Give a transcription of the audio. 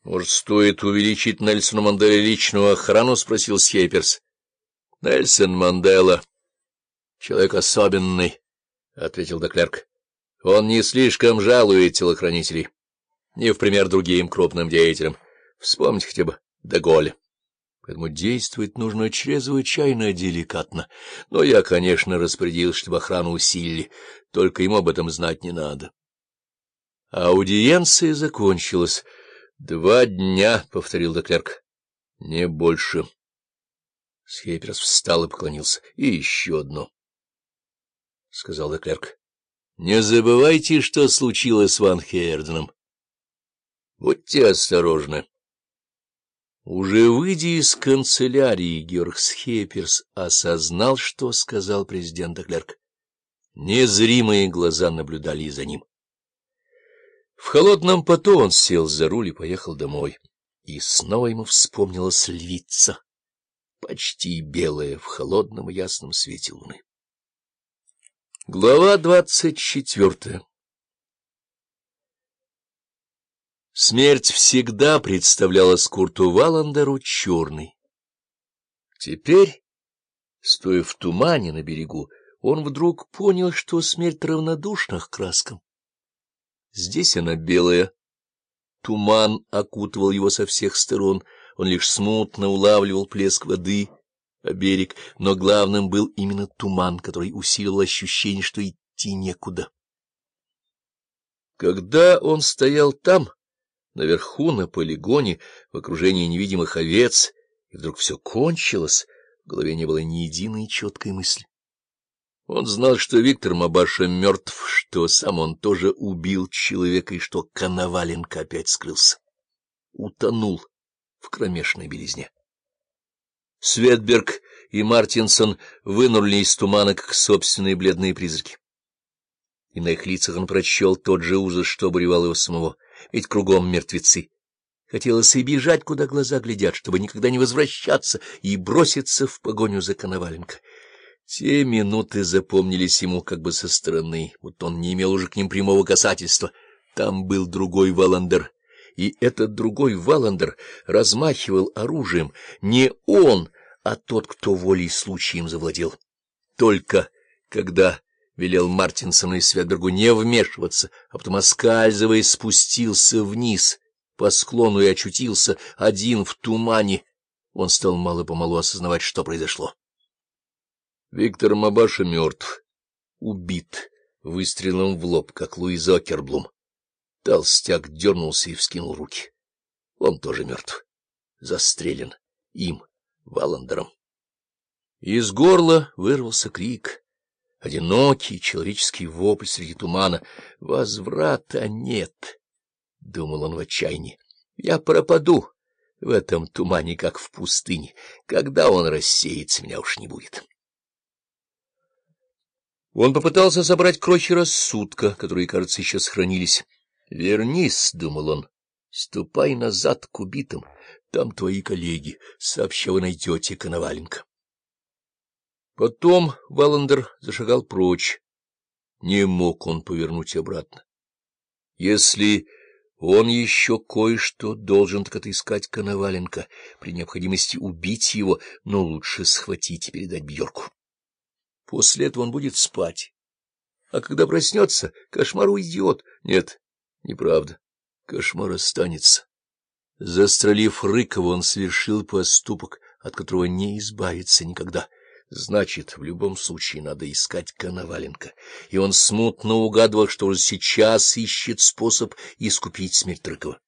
— Может, стоит увеличить Нельсону Манделе личную охрану? — спросил Схейперс. — Нельсон Мандела — человек особенный, — ответил Деклерк. — Он не слишком жалует телохранителей, не в пример другим крупным деятелям. Вспомните хотя бы Деголя. Поэтому действовать нужно чрезвычайно деликатно. Но я, конечно, распорядился, чтобы охрану усилили, только ему об этом знать не надо. Аудиенция закончилась. «Два дня», — повторил Деклерк. «Не больше». Схейперс встал и поклонился. «И еще одно», — сказал Деклерк. «Не забывайте, что случилось с Ван Херденом. Будьте осторожны». Уже выйдя из канцелярии, Георг Схейперс осознал, что сказал президент Деклерк. Незримые глаза наблюдали за ним. В холодном поту он сел за руль и поехал домой. И снова ему вспомнилась львица, почти белая в холодном и ясном свете луны. Глава двадцать четвертая Смерть всегда представлялась Курту Валандеру черной. Теперь, стоя в тумане на берегу, он вдруг понял, что смерть равнодушна к краскам. Здесь она белая. Туман окутывал его со всех сторон, он лишь смутно улавливал плеск воды, а берег, но главным был именно туман, который усилил ощущение, что идти некуда. Когда он стоял там, наверху, на полигоне, в окружении невидимых овец, и вдруг все кончилось, в голове не было ни единой четкой мысли. Он знал, что Виктор Мабаша мертв, что сам он тоже убил человека и что Коноваленко опять скрылся. Утонул в кромешной белизне. Светберг и Мартинсон вынурли из тумана, как собственные бледные призраки. И на их лицах он прочел тот же ужас, что обуревал его самого, ведь кругом мертвецы. Хотелось и бежать, куда глаза глядят, чтобы никогда не возвращаться и броситься в погоню за Коноваленко. Те минуты запомнились ему как бы со стороны, вот он не имел уже к ним прямого касательства. Там был другой Валандер, и этот другой Валандер размахивал оружием. Не он, а тот, кто волей случаем завладел. Только когда велел Мартинсону и Светбергу не вмешиваться, а потом, оскальзываясь, спустился вниз по склону и очутился один в тумане, он стал мало-помалу осознавать, что произошло. Виктор Мабаша мертв, убит выстрелом в лоб, как Луиз Окерблум. Толстяк дернулся и вскинул руки. Он тоже мертв, застрелен им, Валандером. Из горла вырвался крик, одинокий человеческий вопль среди тумана. «Возврата нет!» — думал он в отчаянии. «Я пропаду в этом тумане, как в пустыне. Когда он рассеется, меня уж не будет». Он попытался собрать крохи рассудка, которые, кажется, еще сохранились. «Вернись», — думал он, — «ступай назад к убитым. Там твои коллеги. Сообща вы найдете Коноваленко». Потом Валандер зашагал прочь. Не мог он повернуть обратно. Если он еще кое-что должен так отыскать Коноваленко, при необходимости убить его, но лучше схватить и передать Бьорку. После этого он будет спать. А когда проснется, кошмар уйдет. Нет, неправда. Кошмар останется. Застрелив Рыкова, он совершил поступок, от которого не избавиться никогда. Значит, в любом случае надо искать Коноваленко. И он смутно угадывал, что уже сейчас ищет способ искупить смерть Рыкова.